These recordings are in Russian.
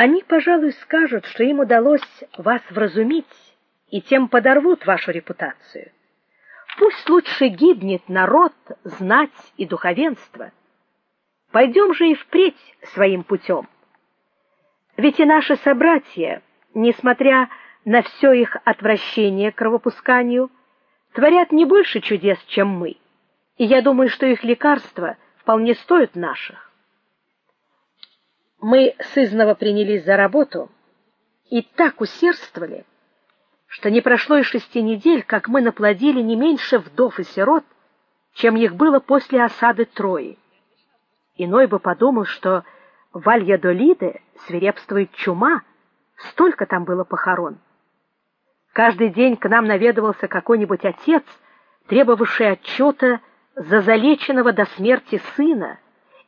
Они, пожалуй, скажут, что им удалось вас вразумить и тем подорвут вашу репутацию. Пусть лучше гибнет народ, знать и духовенство. Пойдем же и впредь своим путем. Ведь и наши собратья, несмотря на все их отвращение к кровопусканию, творят не больше чудес, чем мы. И я думаю, что их лекарства вполне стоят наших. Мы сызново принялись за работу и так усердствовали, что не прошло и шести недель, как мы наплодили не меньше вдов и сирот, чем их было после осады Трои. Иной бы подумал, что в Вальядолиде свирепствует чума, столько там было похорон. Каждый день к нам наведывался какой-нибудь отец, требовавший отчета за залеченного до смерти сына,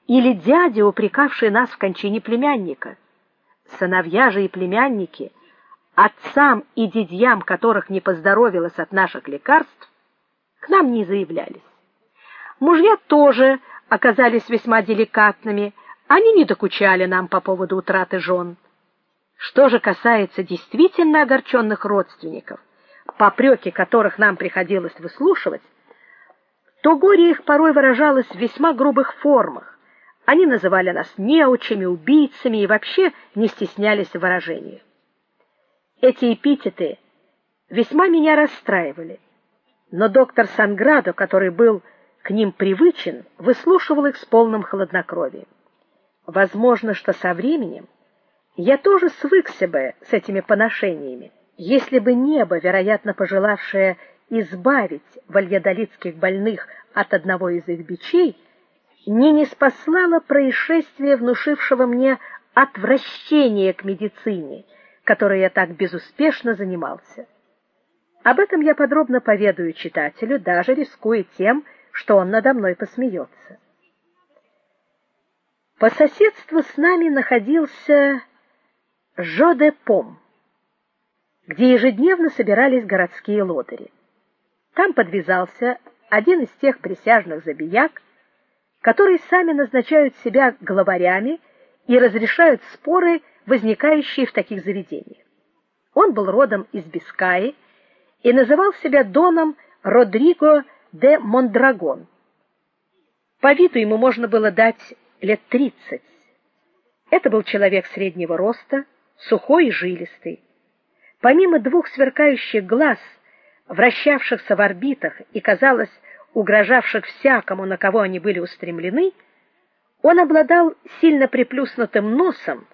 или дядя, упрекавший нас в кончине племянника. Сыновья же и племянники отцам и дядьям, которых не поздоровилось от наших лекарств, к нам не заявлялись. Мужья тоже оказались весьма деликатными, они не докучали нам по поводу утраты жен. Что же касается действительно огорченных родственников, попреки которых нам приходилось выслушивать, то горе их порой выражалось в весьма грубых формах. Они называли нас неучами, убийцами и вообще не стеснялись в выражениях. Эти эпитеты весьма меня расстраивали. Но доктор Санградо, который был к ним привычен, выслушивал их с полным хладнокровием. Возможно, что со временем я тоже свыкся бы с этими поношениями, если бы небо, вероятно, пожелавшее избавить вальядолитских больных от одного из их бичей, не не спаслало происшествие, внушившего мне отвращение к медицине которой я так безуспешно занимался. Об этом я подробно поведаю читателю, даже рискуя тем, что он надо мной посмеется. По соседству с нами находился Жо-де-Пом, где ежедневно собирались городские лодыри. Там подвязался один из тех присяжных забияк, которые сами назначают себя главарями и разрешают споры возникающие в таких заведениях. Он был родом из Бискаи и называл себя доном Родриго де Мондрагон. По виду ему можно было дать лет тридцать. Это был человек среднего роста, сухой и жилистый. Помимо двух сверкающих глаз, вращавшихся в орбитах и, казалось, угрожавших всякому, на кого они были устремлены, он обладал сильно приплюснутым носом,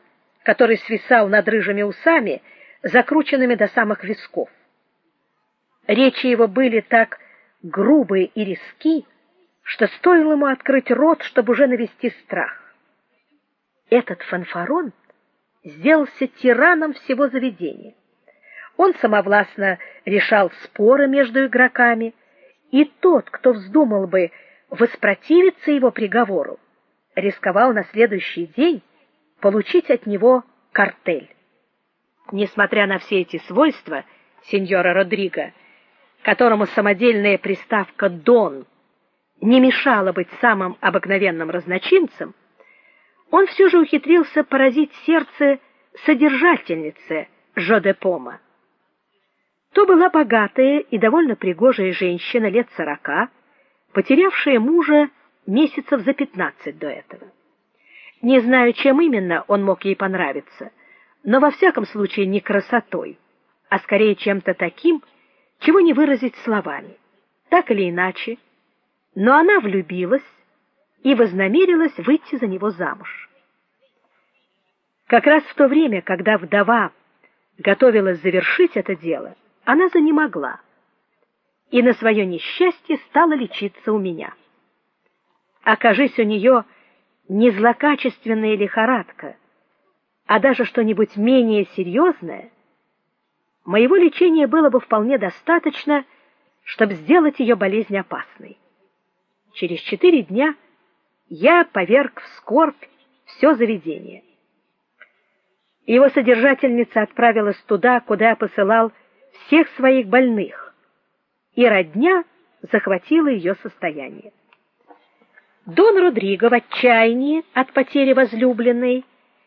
который свисал над рыжими усами, закрученными до самых висков. Речи его были так грубые и резки, что стоило ему открыть рот, чтобы уже навести страх. Этот фанфарон сделался тираном всего заведения. Он самовластно решал споры между игроками, и тот, кто вздумал бы воспротивиться его приговору, рисковал на следующий день получить от него картель. Несмотря на все эти свойства сеньора Родриго, которому самодельная приставка дон не мешала быть самым обыкновенным разночинцем, он все же ухитрился поразить сердце содержательницы Жодепома. То была богатая и довольно пригожая женщина лет сорока, потерявшая мужа месяцев за пятнадцать до этого. Не знаю, чем именно он мог ей понравиться, но во всяком случае не красотой, а скорее чем-то таким, чего не выразить словами. Так или иначе, но она влюбилась и вознамерилась выйти за него замуж. Как раз в то время, когда вдова готовилась завершить это дело, она занемогла и на свое несчастье стала лечиться у меня. Окажись у нее не злокачественная лихорадка, а даже что-нибудь менее серьезное, моего лечения было бы вполне достаточно, чтобы сделать ее болезнь опасной. Через четыре дня я поверг в скорбь все заведение. Его содержательница отправилась туда, куда я посылал всех своих больных, и родня захватила ее состояние. Дон Родриго в отчаянии от потери возлюбленной